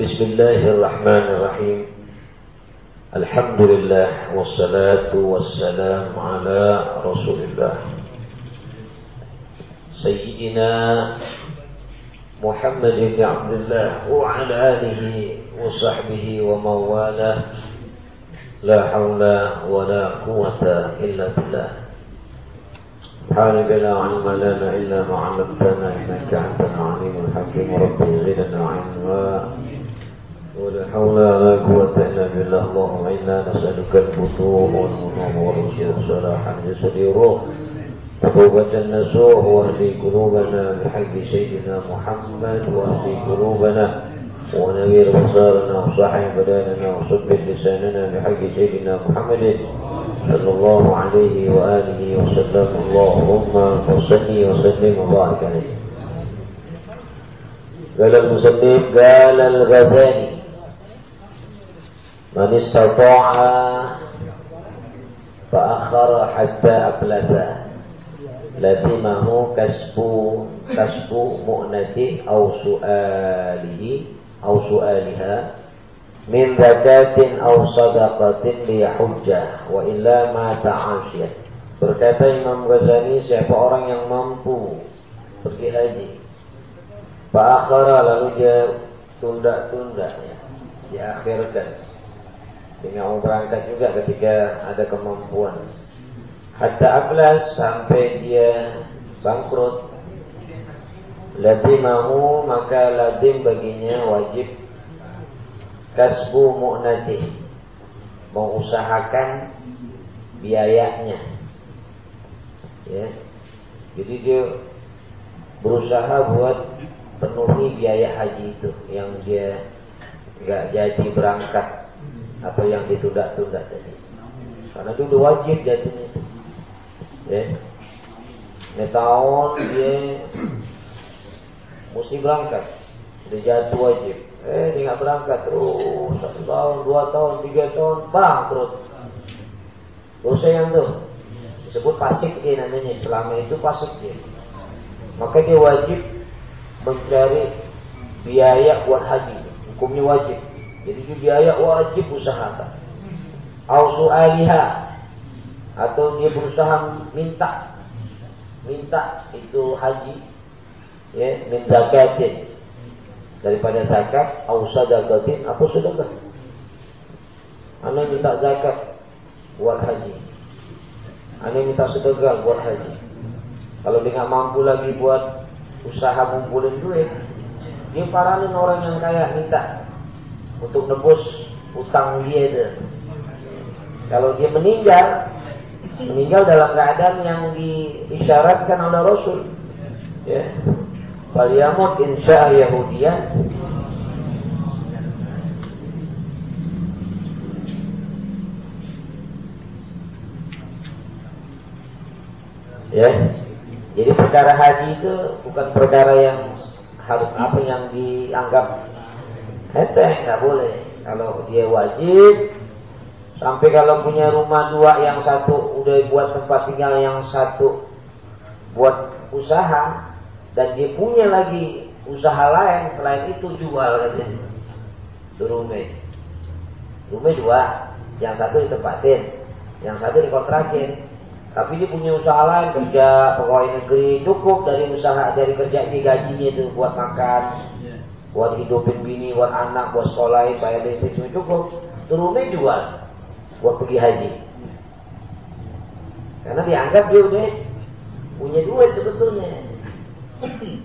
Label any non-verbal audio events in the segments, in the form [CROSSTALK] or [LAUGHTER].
بسم الله الرحمن الرحيم. الحمد لله والصلاة والسلام على رسول الله. سيدنا محمد بن عبد الله وعلى آله وصحبه ومن والاه لا حول ولا قوة إلا بالله. سبحانك لا علم لنا إلا ما علمتنا إنك أنت العليم الحكيم. ربي زدنا علما. ولا حول ولا قوة إلا بالله اللهم إنا نسألك الفتوح والمنوم والرشد صلاح الجسد والروح توبة النسوح واهدي قلوبنا بحق سيدنا محمد واهدي قلوبنا ونوير بصارنا وصحي بداننا وصبر لساننا بحق سيدنا محمد صلى الله عليه وآله وسلم اللهم صل وسلم وبارك عليه قال المسلم قال الغزالي Man istata'a fa akhara hatta ablasa lazimahu kasbu kasbu mu'nati au su'alihi au su'aliha. Min zakatin au sadaqatin li hujjah wa illa ma ta'ashiyah berkata Imam Ghazali siapa orang yang mampu pergi haji fa akhara lalu dia tunda-tunda ya diakhirkan dengan mau berangkat juga ketika ada kemampuan. Hatta ablas sampai dia bangkrut. Lazimahu maka lazim baginya wajib kasbu mu'nati. Mengusahakan biayanya. Ya. Jadi dia berusaha buat penuhi biaya haji itu yang dia nggak jadi berangkat apa yang ditunda-tunda tadi karena itu wajib jadinya ya. Ini tahun dia mesti berangkat. Dia jatuh wajib. Eh dia nggak berangkat terus. Satu tahun dua tahun tiga tahun bangkrut dosa yang tuh. Disebut pasik dia namanya. Selama itu pasik dia. Maka dia wajib mencari biaya buat haji. Hukumnya wajib jadi itu biaya wajib usahakan au su'aliha. Atau dia berusaha minta. Minta itu haji. Ya min zakatin. Daripada zakat au sadaqatin apa sedekah? Anda minta zakat buat haji. Anda minta sedekah buat haji. Kalau dia nggak mampu lagi buat usaha ngumpulin duit dia paranin orang yang kaya minta untuk nebus utang dia itu kalau dia meninggal meninggal dalam keadaan yang diisyaratkan oleh Rasul. Ya. Faliyamut insya Yahudiyah Ya. Jadi perkara haji itu bukan perkara yang harus apa yang dianggap enteng, nggak boleh. Kalau dia wajib, Sampai kalau punya rumah dua, yang satu udah buat tempat tinggal, yang satu buat usaha, dan dia punya lagi usaha lain selain itu jual katanya. Itu rumah. Rumah dua, yang satu ditempatin, yang satu dikontrakin. Tapi dia punya usaha lain kerja pegawai negeri cukup dari usaha dari kerja ini gajinya itu buat makan, buat hidupin bini, buat anak, buat sekolahin, bayar listrik cukup. Itu rumah jual buat pergi haji. Karena dianggap dia udah punya duit sebetulnya.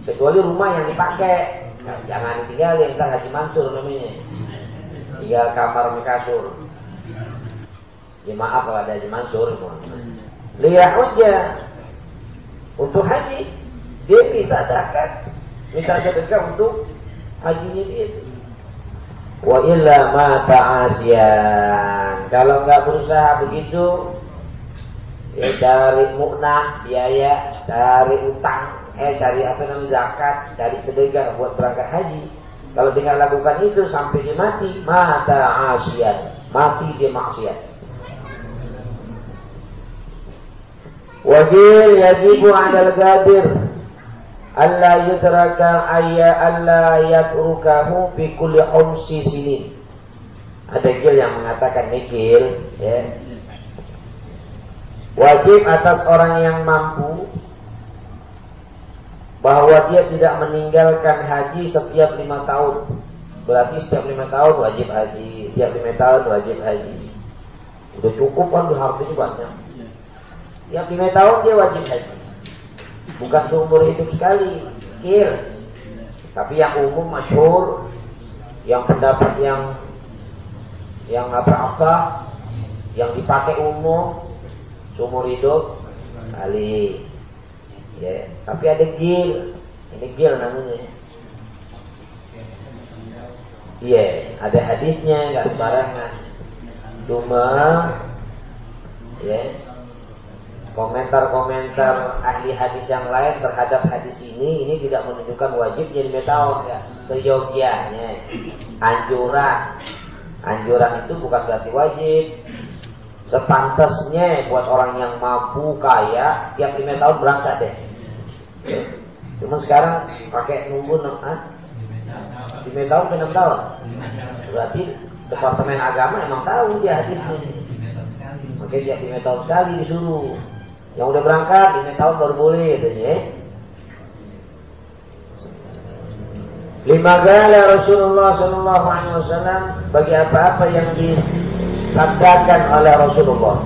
Kecuali rumah yang dipakai. Nah, jangan tinggal yang kita haji mansur namanya. Tinggal kamar sama kasur. Ya maaf kalau ada haji mansur. Lihat aja. Untuk haji. Dia bisa zakat. Bisa sedekah untuk hajinya dia. Wa illa ma ta'asyan. Kalau nggak berusaha begitu, ya cari mukna, biaya, cari utang, eh cari apa namanya zakat, cari sedekah buat berangkat haji. Kalau dengan lakukan itu sampai dia mati, mata asyan, mati dia maksiat. Wajib yajibu 'alal gadir alla yudraka ayya alla yatrukahu fi kulli umsi sinin. Ada gil yang mengatakan nikil ya. Wajib atas orang yang mampu bahwa dia tidak meninggalkan haji setiap lima tahun. Berarti setiap lima tahun wajib haji, setiap lima tahun wajib haji. Udah cukup kan hartanya banyak. Setiap lima tahun dia wajib haji. Bukan seumur hidup sekali, kir. Tapi yang umum masyhur, yang pendapat yang yang apa apa, yang dipakai umum seumur hidup kali. Ya, tapi ada gil. Ini gil namanya. Iya, ada hadisnya, nggak sembarangan. Cuma, ya, komentar-komentar ahli hadis yang lain terhadap hadis ini, ini tidak menunjukkan wajib jadi metal, ya. Seyogianya, anjuran, anjuran itu bukan berarti wajib. Sepantasnya buat orang yang mampu kaya, tiap lima tahun berangkat deh. Cuma sekarang pakai nunggu, ah, 5 tahun 6 tahun. Berarti Departemen Agama emang tahu dia hadisnya. Makanya dia 5 tahun sekali disuruh. Yang udah berangkat 5 tahun baru boleh katanya ya. Lima gala Rasulullah Sallallahu Alaihi Wasallam bagi apa-apa yang disabdakan oleh Rasulullah.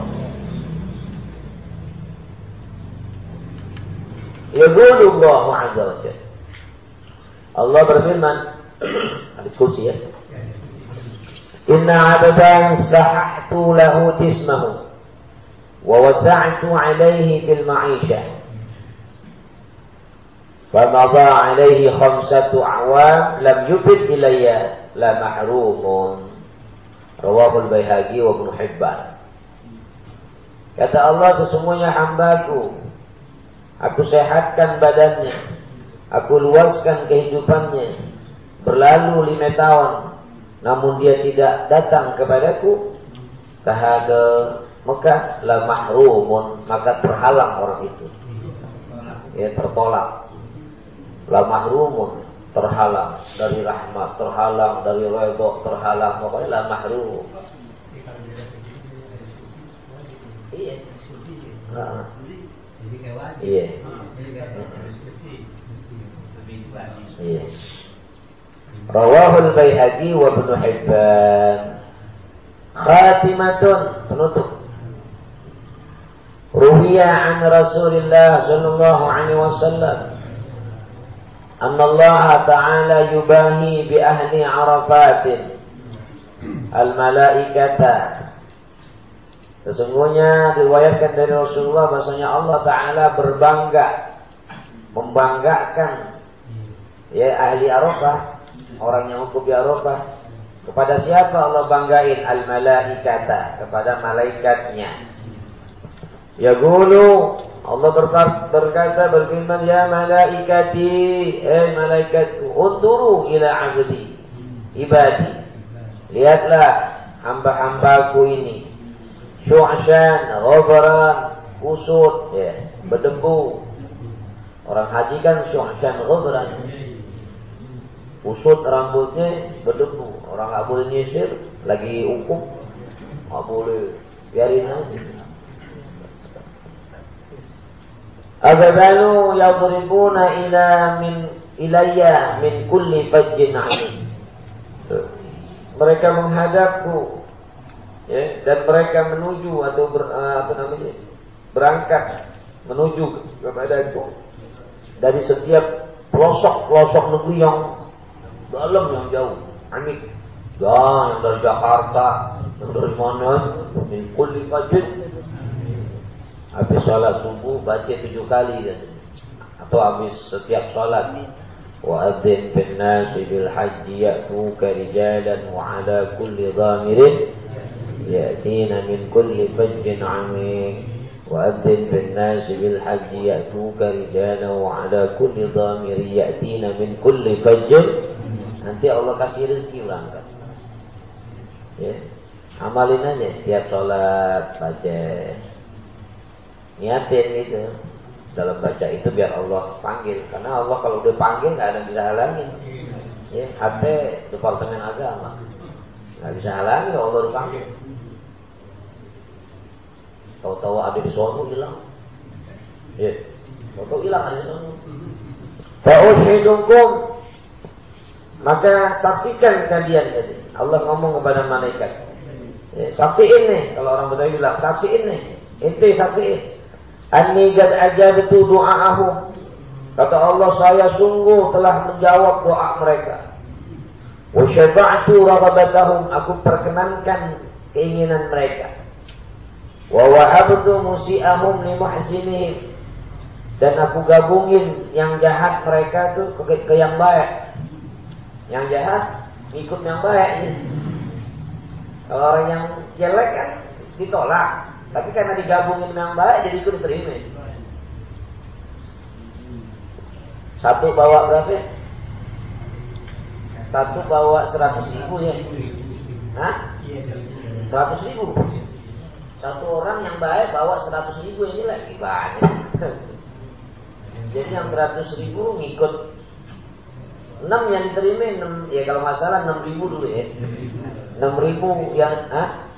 Allah Azza wa. Allah berfirman, [CLEARS THROAT] Hadis kursi ya. Inna abdan sahahtu lahu jismahu wa wasa'tu alaihi fil ma'isha. فمضى عليه خمسة أعوام لم يفد إلي لا محروم رواه البيهقي وابن حبان Kata Allah sesungguhnya hambaku Aku sehatkan badannya Aku luaskan kehidupannya berlalu lima tahun namun dia tidak datang kepadaku tahada Mekah la mahrumun maka terhalang orang itu ya tertolak la mahrumun terhalang dari rahmat terhalang dari redha terhalang pokoknya la mahrum iya nah. iya iya Rawahul Baihaqi wa Ibnu Hibban. Khatimatun penutup. Ruhiya an Rasulillah sallallahu alaihi wasallam أن الله تعالى يباهي بأهل عرفات الملائكة Sesungguhnya diriwayatkan dari Rasulullah bahasanya Allah Taala berbangga membanggakan ya ahli Arafah orang yang hukum di Arafah. Kepada siapa Allah banggain al malaikata kepada malaikatnya. Ya gulu Allah berkata berfirman ya malaikati eh malaikat unduru ila abdi ibadi. Lihatlah hamba-hambaku ini. Syu'shan ghabaran kusut ya berdebu orang haji kan syu'shan ghabaran usut rambutnya berdebu orang nggak boleh nyisir lagi hukum. Nggak boleh. Biarin aja Azabalu yadribuna ila min ilayya min kulli fajjin Mereka menghadapku ya, dan mereka menuju atau ber, eh, apa namanya berangkat menuju kepadaku dari setiap pelosok-pelosok negeri yang dalam yang jauh, amik. Ya, yang dari Jakarta, dari mana? Min kulli fajr. Habis sholat subuh baca tujuh kali. Atau habis setiap sholat. Wa adzim bin nasi bil haji ya'tuka karijalan wa ala kulli zamirin ya'tina min kulli fajjin amin Wa adzim bin nasi bil haji ya'tuka karijalan wa ala kulli zamirin ya'tina min kulli fajjin. Nanti Allah kasih rezeki berangkat. Ya. Amalin aja setiap sholat baca Niatin gitu. dalam baca itu biar Allah panggil. Karena Allah kalau udah panggil nggak ada yang bisa halangin. Ya ada departemen agama. Nggak bisa halangin kalau Allah dipanggil tahu-tahu ada di suatu hilang. Ya tahu-tahu hilang ada di suatu. Fa'ushidukum maka saksikan kalian jadi Allah ngomong kepada malaikat. Ya, saksiin nih. Kalau orang Betawi bilang saksiin nih. Itu saksiin Anni qad ajabtu du'aahum. Kata Allah, saya sungguh telah menjawab doa mereka. Wa syaba'tu raghabatahum. Aku perkenankan keinginan mereka. Wa wahabtu musi'ahum li muhsinihim. Dan aku gabungin yang jahat mereka tuh ke, ke yang baik. Yang jahat ikut yang baik. Kalau orang yang jelek kan ditolak. Tapi karena digabungin yang baik jadi ikut terima. Satu bawa berapa? Satu bawa seratus ribu ya? Hah? Seratus ribu. Satu orang yang baik bawa seratus ribu ini lagi banyak. Jadi yang seratus ribu ngikut enam yang diterima enam ya kalau nggak salah enam ribu dulu ya enam ribu yang ah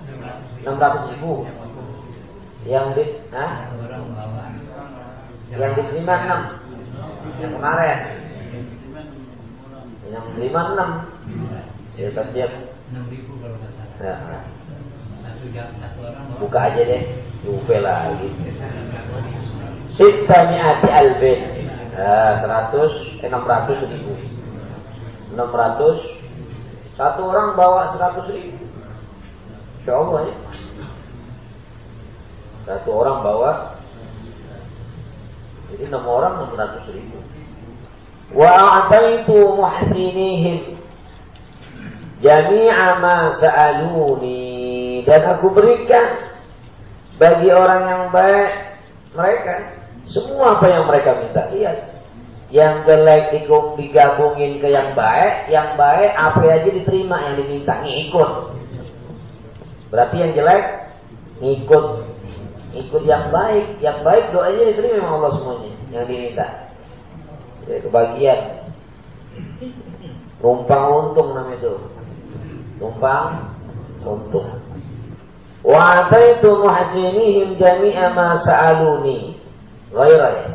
enam ratus ribu yang di nah, yang diterima enam. Yang kemarin. Yang lima enam. Ya setiap kalau ya. buka aja deh. Lupa lagi. Sita mi'ati albin Seratus eh, Enam ratus ribu. Enam ratus. Satu orang bawa seratus ribu. Insya Allah ya satu orang bawa jadi enam orang enam ratus ribu. Wa a'taitu muhsinihim jami'a ma sa'aluni dan aku berikan bagi orang yang baik mereka semua apa yang mereka minta. Lihat, yang jelek digabungin ke yang baik, yang baik apa aja diterima yang diminta ngikut. Berarti yang jelek ngikut ikut yang baik, yang baik doanya diterima memang Allah semuanya yang diminta. Ya, kebagian. Rumpang untung namanya itu. Rumpang untung. Wa ataitu muhsinihim jami'a ma sa'aluni. Ghaira ya.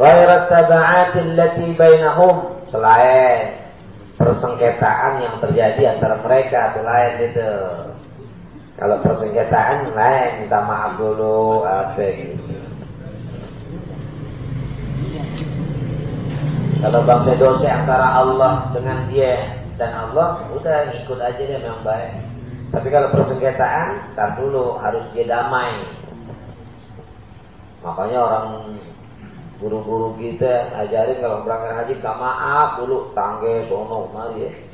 Ghaira taba'ati allati bainahum. Selain persengketaan yang terjadi antara mereka. Selain itu. Kalau persengketaan lain minta maaf dulu apa. Kalau bangsa dosa antara Allah dengan dia dan Allah, udah ikut aja dia memang baik. Tapi kalau persengketaan, tak dulu harus dia damai. Makanya orang guru-guru kita ajarin kalau berangkat haji, minta maaf dulu, tangge, sono, mari ya.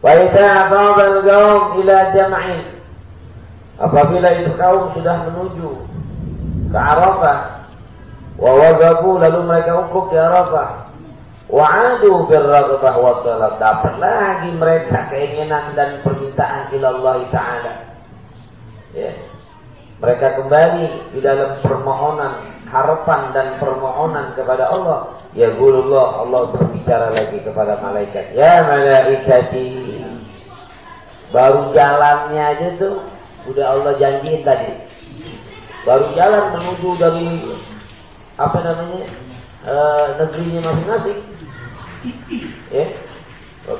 Wa idza al-qaum ila jam'in. Apabila itu kaum sudah menuju ke Arafah wa waqafu lalu mereka ukuk di Arafah wa adu bil raghbah wa talab dapat lagi mereka keinginan dan permintaan ila Allah taala. Ya. Mereka kembali di dalam permohonan, harapan dan permohonan kepada Allah Ya gurullah Allah berbicara lagi kepada malaikat. Ya malaikati. Baru jalannya aja tuh udah Allah janjiin tadi. Baru jalan menuju dari apa namanya e, negerinya masing-masing. Ya.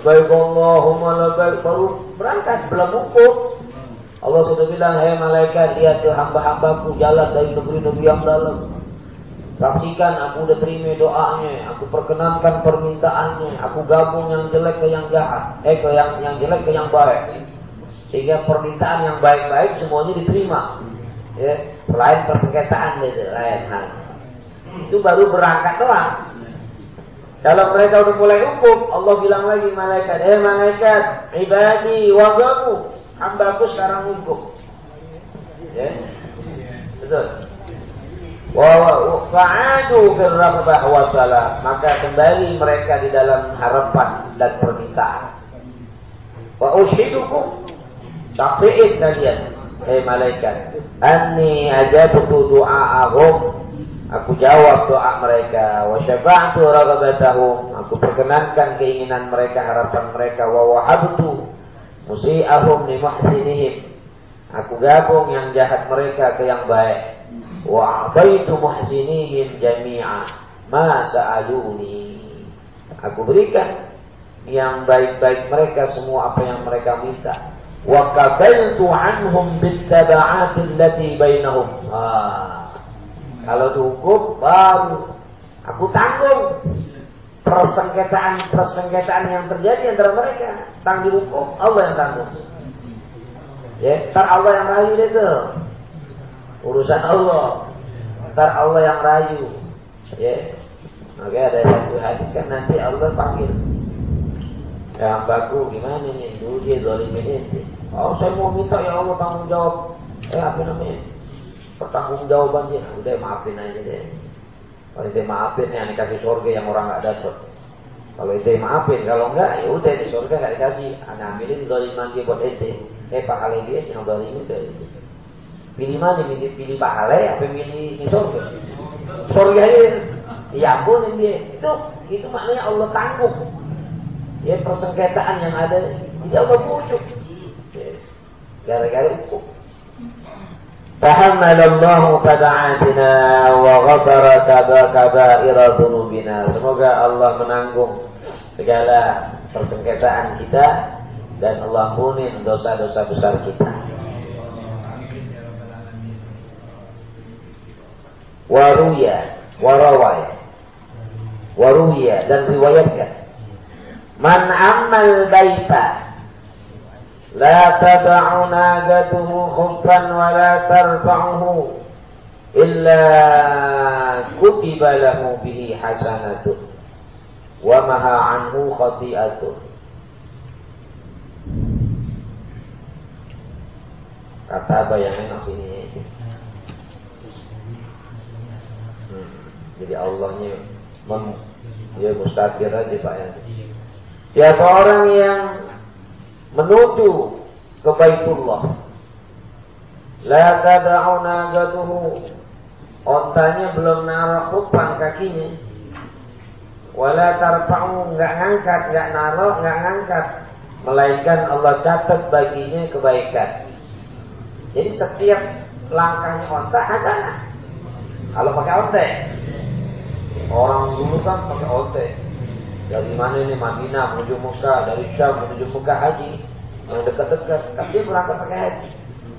Baik Allahumma labaik baru berangkat belum ukur. Allah sudah bilang, hei malaikat, lihat tuh hamba-hambaku jalan dari negeri-negeri yang dalam. Saksikan aku udah terima doanya, aku perkenankan permintaannya, aku gabung yang jelek ke yang jahat, eh ke yang yang jelek ke yang baik. Sehingga permintaan yang baik-baik semuanya diterima. Ya, selain persengketaan itu lain hal. Itu baru berangkat doang. Kalau mereka udah mulai hukum, Allah bilang lagi malaikat, eh malaikat, ibadi wagamu, hambaku sekarang hukum. Ya, betul. Wa'adu fil raghbah. Maka kembali mereka di dalam harapan dan permintaan. Wa ushidukum saksiin kalian Hei malaikat, anni ajabtu du'a'ahum. Aku jawab doa mereka. Wa syafa'tu ragabatahum. Aku perkenankan keinginan mereka, harapan mereka. Wa wahabtu musi'ahum li muhsinihim. Aku gabung yang jahat mereka ke yang baik. Wa a'taitu muhsinihim jami'a ma sa'aluni. Aku berikan yang baik-baik mereka semua apa yang mereka minta. Wa qabaltu anhum bittaba'ati allati bainahum. Ah. Kalau dihukum baru aku tanggung persengketaan-persengketaan yang terjadi antara mereka. Tanggung hukum Allah yang tanggung. Ya, ntar Allah yang rayu itu. Urusan Allah. Ntar Allah yang rayu. Ya. Maka ada satu hadis kan nanti Allah panggil. Ya hambaku gimana nih? Dulu dia zalimin ini. Oh saya mau minta ya Allah tanggung jawab. Eh apa namanya? pertanggung jawaban dia udah maafin aja deh kalau itu maafin ya kasih surga yang orang nggak dapat kalau itu maafin kalau enggak ya udah di surga nggak dikasih anak ambilin doliman dia buat ente eh pahala dia yang udah itu pilih mana pilih pilih pahala apa pilih di surga surga ini ya ampun dia itu itu maknanya Allah tanggung ya persengketaan yang ada dia Allah pucuk gara-gara hukum تحمل الله تبعاتنا وغفر كبائر ذنوبنا semoga Allah menanggung segala persengketaan kita dan Allah punin dosa-dosa besar kita waruya warawaya. Waruya dan riwayatkan man amal baita la tad'u nagatuhu khuffan wa la tarfa'uhu illa kutiba lahu bihi hasanatun wa maha anhu khati'atun. Kata bayangin sini? Jadi Allahnya mem, ya mustakir aja pak ya siapa orang yang menuju ke Baitullah. La tad'u nagatuhu. Ontanya belum naruh kupang kakinya. Wala tarfa'u enggak ngangkat, enggak naruh, enggak ngangkat. Melainkan Allah catat baginya kebaikan. Jadi setiap langkahnya onta hasanah. Kalau pakai onte. Orang dulu kan pakai onte dari mana ini Madinah menuju Mekah, dari Syam menuju Mekah haji. Yang dekat-dekat, tapi berangkat pakai haji.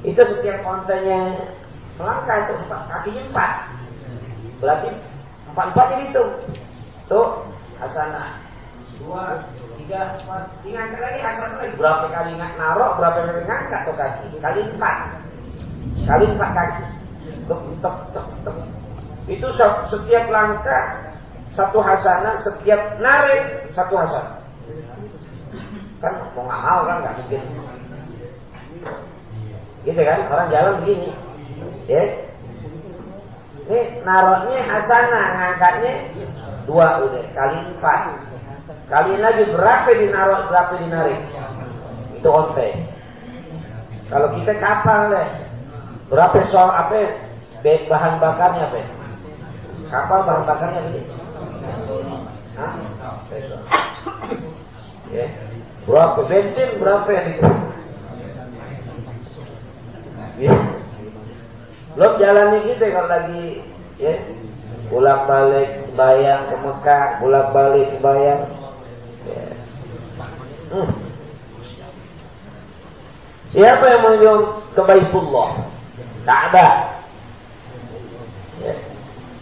Itu setiap kontenya melangkah itu empat, kakinya empat. Berarti empat empat ini tuh, tuh hasanah dua tiga empat. Ingat lagi hasanah lagi. Berapa kali narok berapa kali ngangkat tuh kaki. Kali empat. Kali empat kaki. Tuk tuk tuk itu setiap langkah satu hasanah setiap narik satu hasanah. Kan mau nggak mau kan nggak mungkin. Gitu kan orang jalan begini, ya. Ini naroknya hasanah, ngangkatnya dua udah kali empat. Kali lagi berapa dinarok, berapa dinarik? Itu onte. Kalau kita kapal deh, berapa soal apa? Bahan bakarnya apa? Kapal bahan bakarnya apa? Ya. Berapa bensin berapa yang itu? Ya. Belum jalannya kita kalau lagi ya bolak balik sembayang ke Mekah, bolak balik sembayang. Ya. Hmm. Siapa yang menuju ke Baitullah? Ka'bah.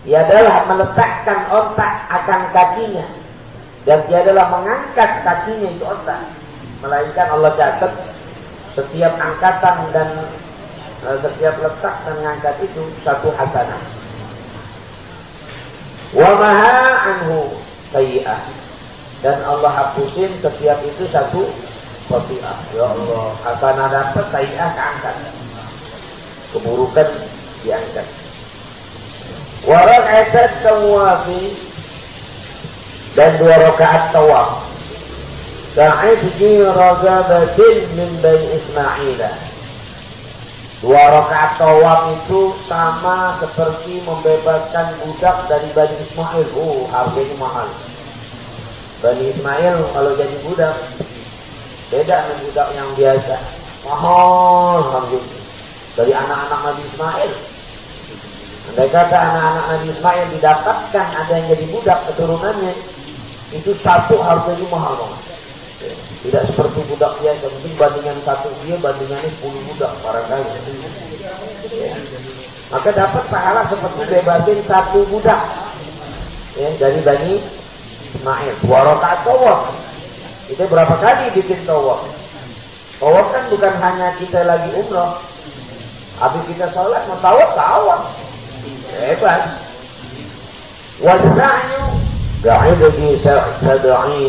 Ia adalah meletakkan otak akan kakinya. Dan dia adalah mengangkat kakinya itu otak. Melainkan Allah catat setiap angkatan dan eh, setiap letak dan mengangkat itu satu hasanah. Wa maha anhu sayi'ah. Dan Allah hapusin setiap itu satu khati'ah. Ya Allah, hasanah dapat sayi'ah keangkat. Keburukan diangkat. Warakaat tawafi dan dua rakaat tawaf. Ka'idji ragabatin min bani Ismail. Dua rakaat tawaf itu sama seperti membebaskan budak dari Bani Ismail. Oh, harganya mahal. Bani Ismail kalau jadi budak beda dengan budak yang biasa. Mahal harganya. Dari anak-anak Nabi Ismail. Andai kata anak-anak Nabi Ismail didapatkan ada yang jadi budak keturunannya, itu satu harganya mahal banget. Tidak seperti budak biasa, mungkin bandingan satu dia bandingannya sepuluh budak barangkali. Ya. Maka dapat pahala seperti bebasin satu budak ya, dari Bani Ismail. Dua rakaat tawaf. Itu berapa kali bikin tawaf? Tawaf kan bukan hanya kita lagi umroh. Habis kita sholat mau tawaf, tawaf.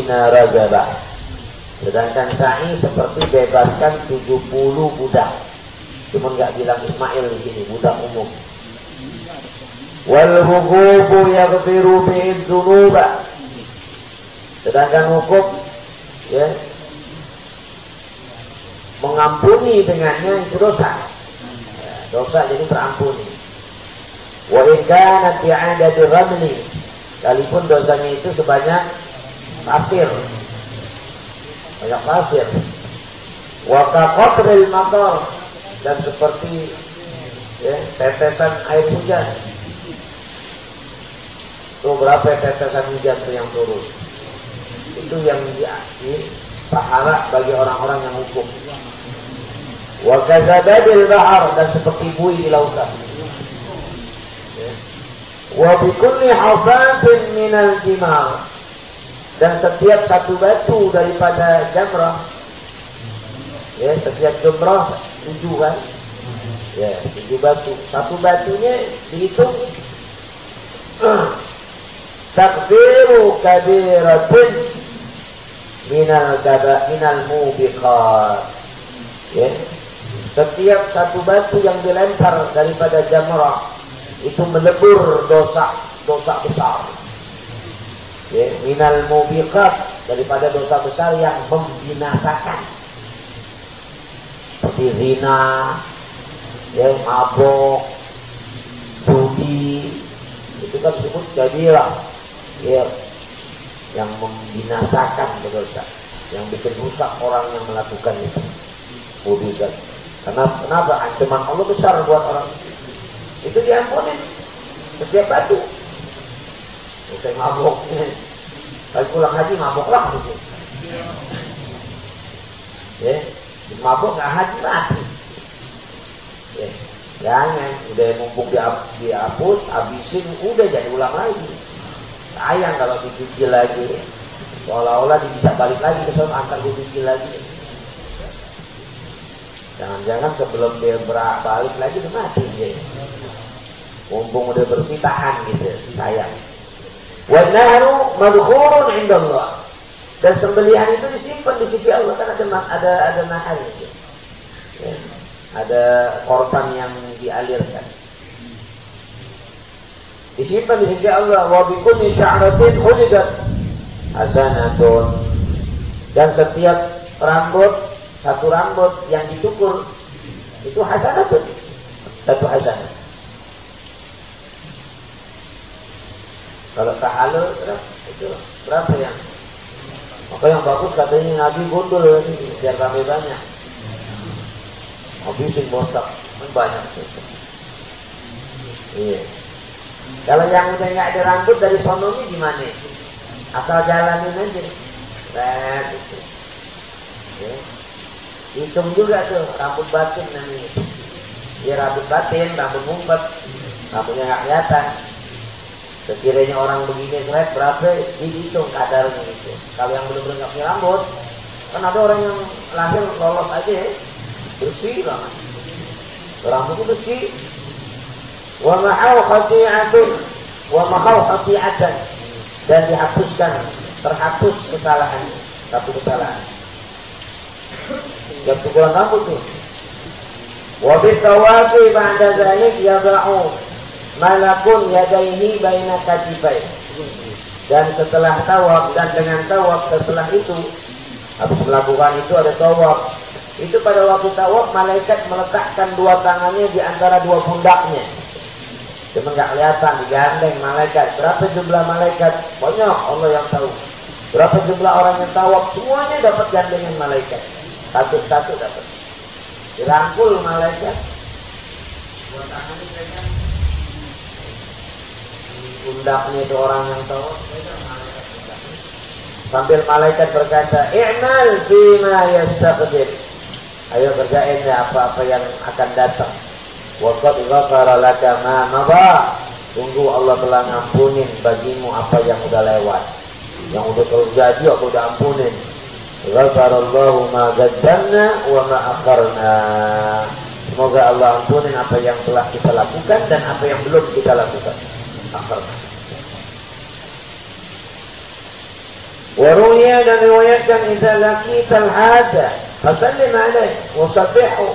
Sab'ina rajabah. Sedangkan sa'i seperti bebaskan 70 budak. Cuma nggak bilang Ismail di sini, budak umum. Wal hukubu yaghfiru dunuba. Sedangkan hukum ya mengampuni dengannya itu dosa. Ya, dosa jadi terampuni. Wa in kanat bi'adati ramli. Sekalipun dosanya itu sebanyak pasir banyak pasir. Waka qatril matar dan seperti ya, tetesan air hujan. Itu berapa tetesan hujan itu yang turun? Itu yang di pahala bagi orang-orang yang hukum. Wa kazabadil bahar dan seperti bui di lautan. Wa bikulli hafatin minal jimar dan setiap satu batu daripada jamrah ya setiap jamrah tujuh kan? Ya tujuh batu. Satu batunya dihitung. [CLEARS THROAT] Takbiru kabiratin minal kaba minal mubiqat. Ya setiap satu batu yang dilempar daripada jamrah itu melebur dosa dosa besar. Ya, minal mubiqat daripada dosa besar yang membinasakan. Seperti zina ya mabok judi itu kan disebut kabirah ya yang membinasakan dosa yang bikin rusak orang yang melakukan itu. Mubiqat. Karena kenapa? Ancaman Allah besar buat orang itu diampuni setiap batu Usai mabuk. Kalau pulang haji mabuklah gitu. Ya, mabuk nggak haji mati. Ya, jangan udah mumpung dihapus, habisin, udah jadi ulang lagi. Sayang kalau dicicil lagi. Seolah-olah bisa balik lagi ke sana, antar lagi. Jangan-jangan sebelum dia balik lagi udah mati dia. Mumpung udah bersih gitu, sayang. Wan-nahru madkhurun 'inda Allah. Dan sembelihan itu disimpan di sisi Allah kan ada ada ada nahar itu. Ya. Ada korban yang dialirkan. Disimpan di sisi Allah wa bi kulli sya'ratin khulidat hasanatun. Dan setiap rambut satu rambut yang dicukur itu hasanatun. Satu hasanah. Kalau tahalul itu berapa yang? Maka yang bagus katanya Nabi gundul ini biar kami banyak. Habisin bosak kan banyak. Iya. Kalau yang udah nggak ada rambut dari sonomi gimana? Asal jalanin aja. Red itu. Ya. Hitung juga tuh rambut batin namanya. Ya rambut batin, rambut ngumpet, rambutnya nggak kelihatan. Sekiranya orang begini jelek berapa dihitung kadarnya itu. Kalau yang belum punya rambut, kan ada orang yang lahir lolos aja ya, bersih banget. Rambut itu bersih. Wa ma'au khati'atun wa ma'au khati'atan dan dihapuskan terhapus kesalahan satu kesalahan. Yang tukulan rambut tuh. Wa bitawati ba'da dzalik yada'u malakun yadaihi baina katibai. Dan setelah tawaf dan dengan tawaf setelah itu habis melakukan itu ada tawaf itu pada waktu tawaf malaikat meletakkan dua tangannya di antara dua pundaknya. Cuma nggak kelihatan digandeng malaikat. Berapa jumlah malaikat? Banyak Allah yang tahu. Berapa jumlah orang yang tawaf? Semuanya dapat gandengan malaikat. Satu-satu dapat. Dirangkul malaikat. Pundaknya itu orang yang tawaf. Sambil malaikat berkata, "I'mal bima yastaqdir." Ayo kerjain ya apa-apa yang akan datang. Waqad ghafara laka ma mada. Tunggu Allah telah ngampunin bagimu apa yang udah lewat. Yang udah terjadi aku udah ampunin. Ghafarallahu ma qaddamna wa ma akharna. Semoga Allah ampunin apa yang telah kita lakukan dan apa yang belum kita lakukan. Akharna. Waruya dan riwayatkan idza laqital hada فسلم عليه وصبحه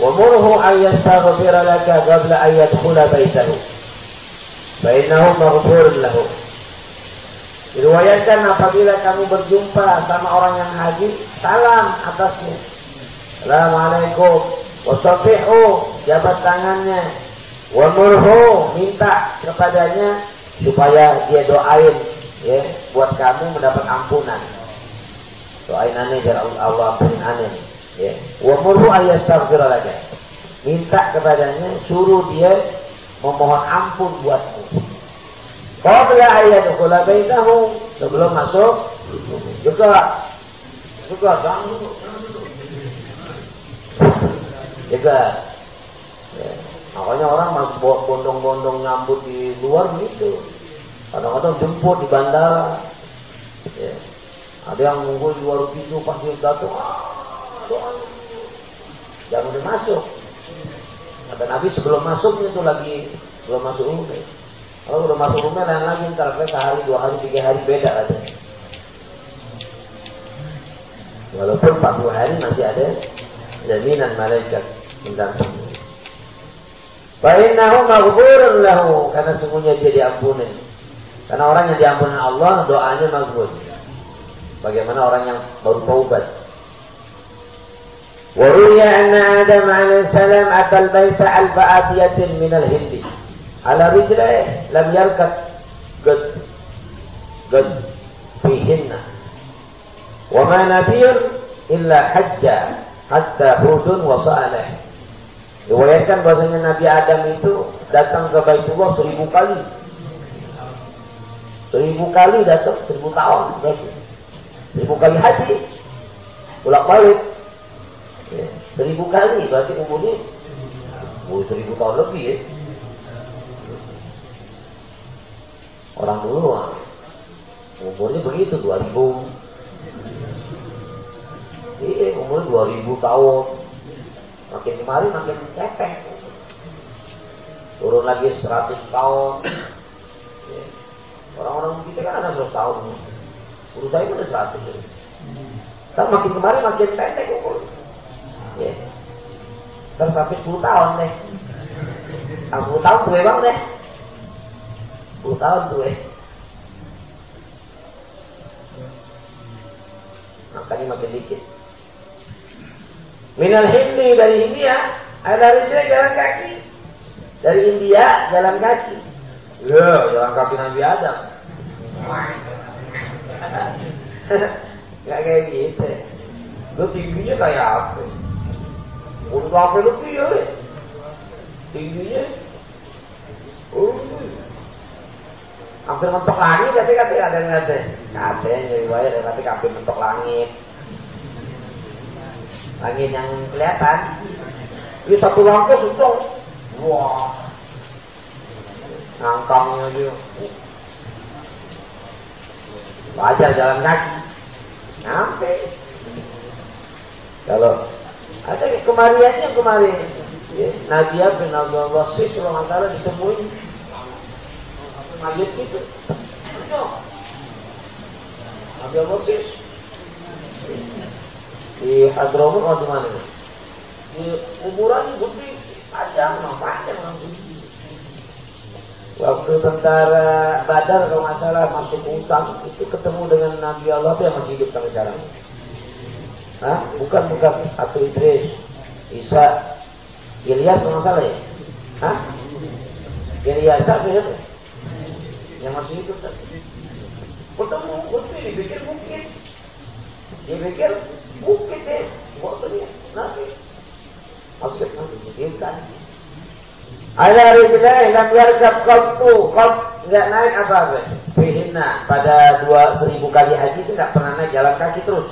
ومره أن يستغفر لك قبل أن يدخل بيته فإنه مغفور له Diriwayatkan apabila kamu berjumpa sama orang yang haji, salam atasnya. Assalamualaikum. Wasafihu, jabat tangannya. Wamurhu, minta kepadanya supaya dia doain ya buat kamu mendapat ampunan. Doain aneh biar Allah ampunin aneh. Ya. Wa murhu ayastaghfira laka. Minta kepadanya suruh dia memohon ampun buatmu. Qabla ayyadkhula baitahu sebelum masuk juga juga jangan juga ya. Makanya orang masuk bondong-bondong nyambut di luar begitu kadang-kadang jemput di bandara ya. Ada yang nunggu di luar pintu pas dia datang, ah, jangan udah masuk. Kata Nabi sebelum masuknya itu lagi belum masuk rumah. Kalau udah masuk rumah lain lagi ntar sehari, dua hari, tiga hari beda aja. Walaupun 40 hari masih ada jaminan malaikat mendampingi. Fa'innahu maghfurun lahu. Karena semuanya dia diampuni. Karena orang yang diampuni Allah, doanya maghfur. Bagaimana orang yang baru taubat. Wa ruya anna Adam alaihissalam atal baita alfa atiyatin minal hindi. Ala rijlaih lam yarkat gad gad fihinna. Wa ma nabiyun illa hajja hatta hudun wa salih. Diwayatkan bahasanya Nabi Adam itu datang ke Baitullah seribu kali. Seribu kali datang, seribu tahun. Seribu kali haji. Bolak balik. Ya, seribu kali. Berarti umurnya oh, seribu tahun lebih ya. Orang dulu umurnya begitu, dua ribu. Iya, umur dua ribu tahun. Makin kemari makin cepet. Turun lagi seratus tahun. Ya. Orang-orang kita kan ada seratus tahun. Guru saya udah seratus. Ya. Kan makin kemarin makin pendek. Ya. Terus sampai 10 tahun deh. 10 tahun tuh bang deh. 10 tahun eh. Makanya makin dikit. Minal Hindi dari India, ada dari jalan kaki. Dari India jalan kaki. Ya, jalan kaki Nabi Adam. Gak kayak gitu. Lu tingginya kayak apa? Untuk apa lu ya? Tingginya? Oh, hampir mentok langit tapi kata ada yang. Kata yang jadi bayar tapi hampir mentok langit. Langit yang kelihatan. Ini satu lampu sudah. Wah. Ngangkangnya juga. Wajar jalan kaki. Sampai. Kalau ada kemariannya kemarin. Ya, Nadia bin Abdul Wasis kalau antara ditemui mayat itu. Nabi Wasis di Hadramut atau di mana? Di kuburan putih panjang, panjang langsung. Waktu tentara Badar kalau nggak salah masuk utang itu ketemu dengan Nabi Allah yang masih hidup sampai sekarang. Hah? Bukan, bukan. Satu Idris. Isa. Ilyas kalau salah ya? Hah? Ilyas apa ya? Yang masih hidup tadi. Ketemu, berpikir, pikir mungkin. Dia pikir mungkin deh. Dia, nanti. Maksud nanti, mungkin kan. Ada rijlain lam yarkab qattu qat enggak naik apa apa fihinna pada dua seribu kali haji itu enggak pernah naik jalan kaki terus.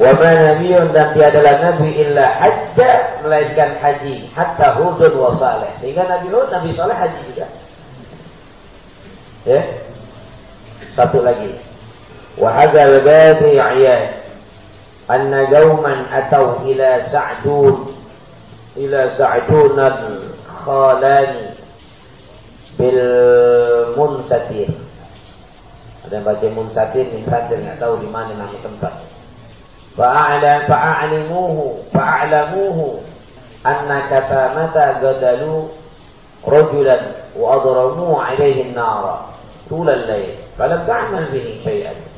Wa ma nabiyyun dan tiadalah nabi illa hajja melainkan haji hatta hudun wa saleh sehingga nabi Hud nabi saleh haji juga. Ya? Satu lagi وحكى بباب عياش أن يوما أتوا إلى سعدون إلى سعدون الخالاني بالمنساتين ada yang baca munsatin insantir nggak tahu di mana nama tempat fa'ala fa'alimuhu fa'alamuhu anna kata mata gadalu rajulan wa adramu alaihi an-nara tulal layl falam ta'mal bihi shay'an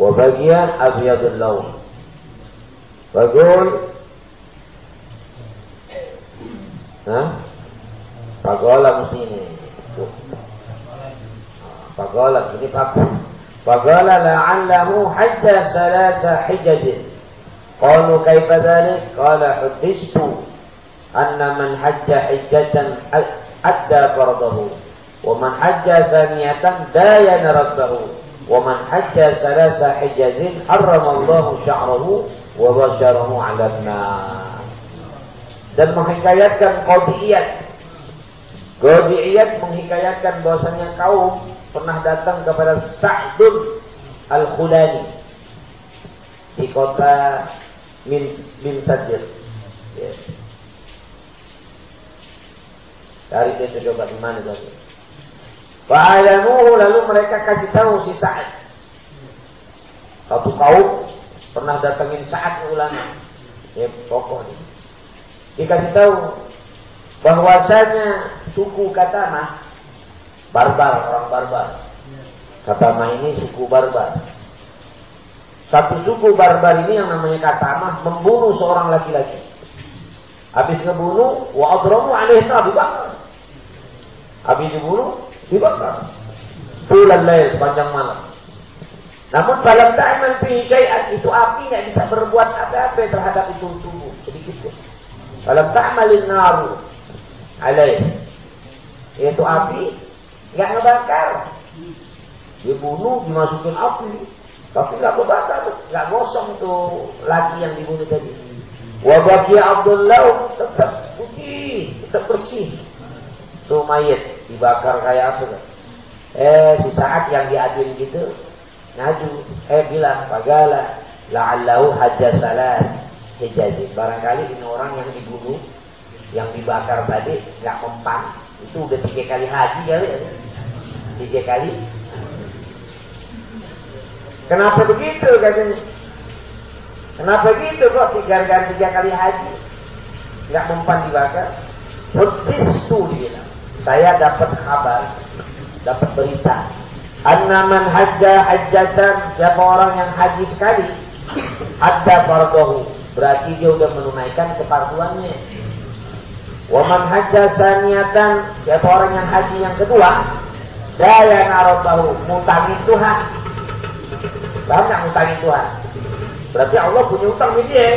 وبقي أبيض اللون فقول ها؟ فقال مسيني. فقال مسيني فقال فقال لعله حتى ثلاث حجج. قالوا كيف ذلك؟ قال حدثت أن من حج حجة أدى فرضه ومن حج ثانية داين رده man hajja salasa hijajin harrama Allahu sya'rahu wa basyarahu 'ala. Dan menghikayatkan qadiyat Godi'iyat menghikayatkan bahwasanya kaum pernah datang kepada Sa'dun Al-Khulani di kota Min, Min Sajir. Ya. Cari dia coba di mana tadi. Fa'alamuhu lalu mereka kasih tahu si Sa'ad. Satu kaum pernah datangin Sa'ad ulama. Ya, pokok ini. Dikasih tahu bahwasanya suku Katama barbar orang barbar. Katama ini suku barbar. Satu suku barbar ini yang namanya Katama membunuh seorang laki-laki. Habis ngebunuh, wa adramu alaihi dibakar. Habis dibunuh, dibakar. Bulan lain sepanjang malam. Namun dalam ta'amal fi itu api nggak bisa berbuat apa-apa terhadap itu tubuh sedikit pun. Dalam ta'amalin naru alaih. Yaitu api nggak ngebakar. Dibunuh, dimasukin api. Tapi nggak berbakar, nggak gosong tuh laki yang dibunuh tadi. Wabaki Abdullah tetap putih, tetap bersih. Tuh mayat dibakar kayak apa? Eh, si saat yang diadil gitu, ngaju, eh bilang, pagala, la'allahu hajjah salas, hijazin. Barangkali ini orang yang dibunuh yang dibakar tadi nggak mempan. Itu udah tiga kali haji kali ya? Tiga kali. Kenapa begitu katanya? Kenapa gitu kok tiga kali tiga kali haji? Nggak mempan dibakar? Itu dia saya dapat kabar dapat berita An-naman hajjah hajjatan siapa orang yang haji sekali ada fardahu berarti dia udah menunaikan keparduannya Waman hajjah saniatan siapa orang yang haji yang kedua daya narobahu mutangin Tuhan. Paham nggak mutangin Tuhan? Berarti Allah punya utang di dia.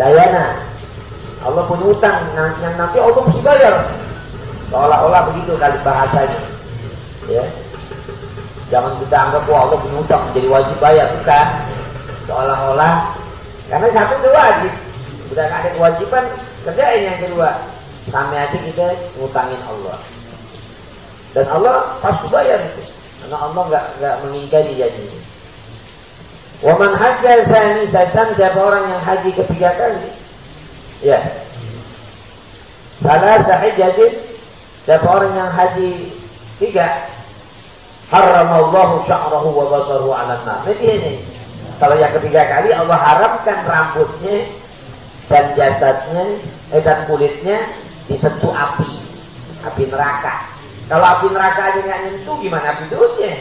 Dayana. Allah punya utang yang nanti Allah mesti bayar. Seolah-olah begitu kali bahasanya. Ya. Jangan kita anggap wah Allah punya utang jadi wajib bayar bukan. Seolah-olah karena satu itu wajib. Sudah ada kewajiban Kerjain yang kedua. Sampai aja kita ngutangin Allah. Dan Allah pasti bayar itu. Karena Allah nggak nggak mengingkari janji. Waman hajjal sani satan siapa orang yang haji ketiga kali? Ya. Salah sahih jadi siapa orang yang haji tiga haramallahu sya'rahu wa basaruhu 'ala nar. Ini ini. Kalau yang ketiga kali Allah haramkan rambutnya dan jasadnya eh, dan kulitnya disentuh api, api neraka. Kalau api neraka aja nggak nyentuh, gimana api dunia?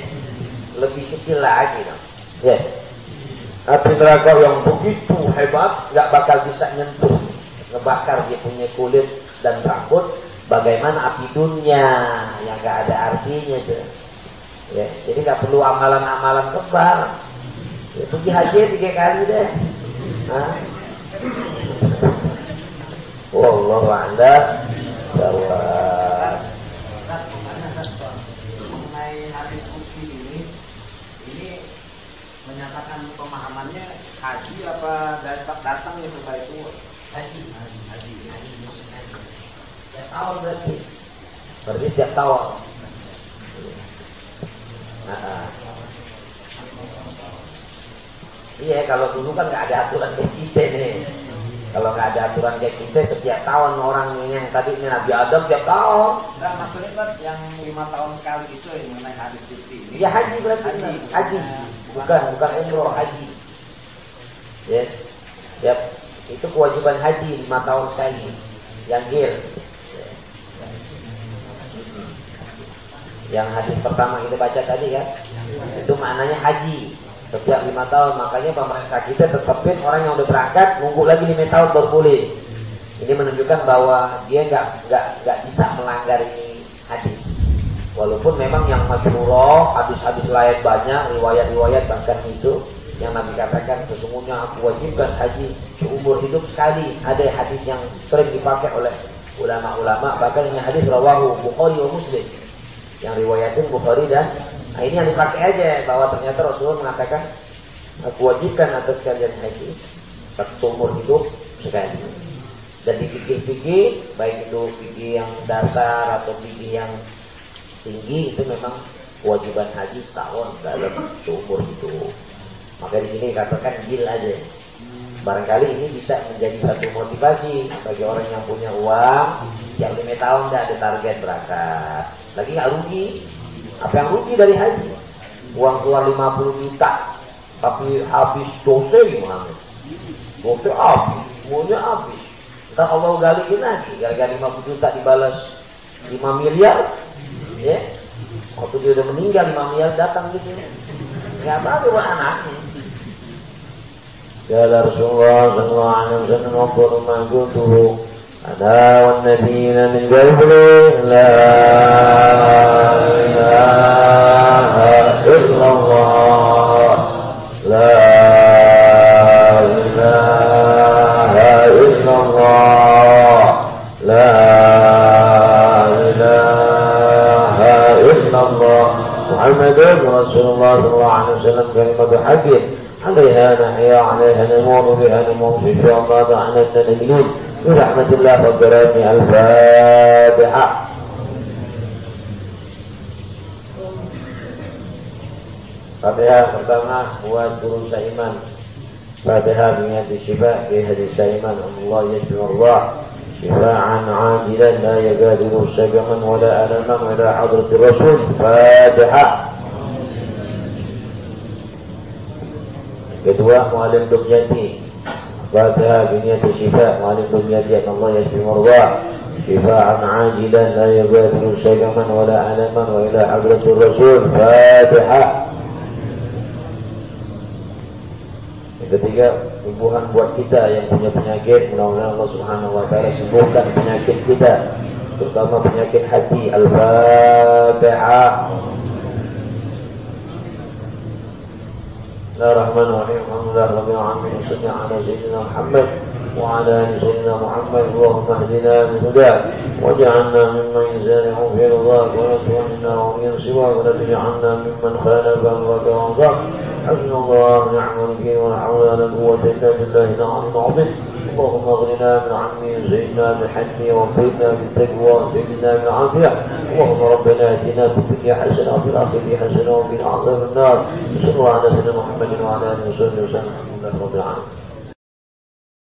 Lebih kecil lagi, dong. Ya. api neraka yang begitu hebat nggak bakal bisa nyentuh ngebakar dia punya kulit dan rambut bagaimana api dunia yang nggak ada artinya tuh ya jadi nggak perlu amalan-amalan kebal ya, pergi haji tiga kali deh Hah? Wallahu a'lam jawab. Mengenai hadis putih ini, ini menyatakan pemahamannya haji apa datangnya ke Baitul Haji, haji, haji, haji, haji. Tiap tahun berarti. Berarti tiap tahun. Nah, iya kalau dulu kan nggak ada aturan kayak kita nih. Kalau nggak ada aturan kayak kita setiap tahun orang yang tadi ini Nabi Adam tiap tahun. Enggak maksudnya kan yang lima tahun sekali itu yang mengenai hadis suci. Iya haji berarti haji. haji. Bukan bukan umroh haji. Yes. Yep. Itu kewajiban haji lima tahun sekali. Yang gil. Yang hadis pertama kita baca tadi kan, itu maknanya haji setiap lima tahun. Makanya pemerintah kita tetapin orang yang udah berangkat nunggu lagi lima tahun baru boleh. Ini menunjukkan bahwa dia nggak nggak nggak bisa melanggar ini hadis. Walaupun memang yang masyhur hadis-hadis lain banyak, riwayat-riwayat bahkan itu yang Nabi katakan sesungguhnya aku wajibkan haji seumur hidup sekali. Ada hadis yang sering dipakai oleh ulama-ulama, bahkan ini hadis rawahu Bukhari wa Muslim. Yang riwayatin Bukhari dan Nah ini yang dipakai aja bahwa ternyata Rasulullah mengatakan aku wajibkan atas kalian haji satu umur hidup sekali. Dan di fikih-fikih baik itu fikih yang dasar atau fikih yang tinggi itu memang kewajiban haji setahun dalam seumur hidup. Maka di sini katakan gil aja. Barangkali ini bisa menjadi satu motivasi bagi orang yang punya uang yang lima tahun tidak ada target berangkat. Lagi nggak rugi, apa yang rugi dari haji? Uang keluar 50 juta, tapi habis dosa gimana? Dosa habis, semuanya habis. Ntar Allah galiin lagi, gara-gara 50 juta dibalas 5 miliar, ya. Waktu dia udah meninggal 5 miliar datang gitu. Gak قال رسول الله صلى الله عليه وسلم أفضل ما قلته. أنا والنبيين من قبلي لا إله إلا الله. لا إله إلا الله. لا إله إلا الله. محمد رسول الله صلى الله عليه وسلم كلمة حديث عليها نحيا عليها نموت بها نموت إن شاء الله تعالى نجلون برحمة الله وكرامه الفاتحة Fatihah pertama buat guru Saiman. Fatihah dengan disyifa di hadis Saiman. Allah yashfi Allah. شفاعا عاجلا لا يغادر سقما ولا ألما إلى حضرة الرسول فاتحة Kedua mualim dumyati Fatiha biniyati syifa Mualim dumyati Allah yashfi murwa. Shifa'an ajilan La yagadiru syagaman Wala alaman Wa ila hadratul rasul. Fatiha. Yang ketiga Hubungan buat kita yang punya penyakit. Mudah-mudahan Allah subhanahu wa ta'ala Sembuhkan penyakit kita Terutama penyakit hati. Al-Fatihah الله الرحمن الرحيم. الحمد لله رب العالمين. وصلى على سيدنا محمد وعلى آل سيدنا محمد. اللهم اهدنا بهداك واجعلنا ممن يسارع في رضاك ولا تولنا ومن سواك ولا تجعلنا ممن خالف امرك وارضاك. حسبنا الله ونعم الوكيل. ولا حول ولا قوه الا بالله العلي العظيم اللهم اغننا من عمي زينا من حمي وانفينا بالتقوى تقوى من عافية. اللهم ربنا آتنا في الدنيا حسنة وفي الآخرة حسنة وفي عذاب النار. صلوا على سيدنا محمد وعلى آله وصحبه وسلم. الحمد لله رب العالمين.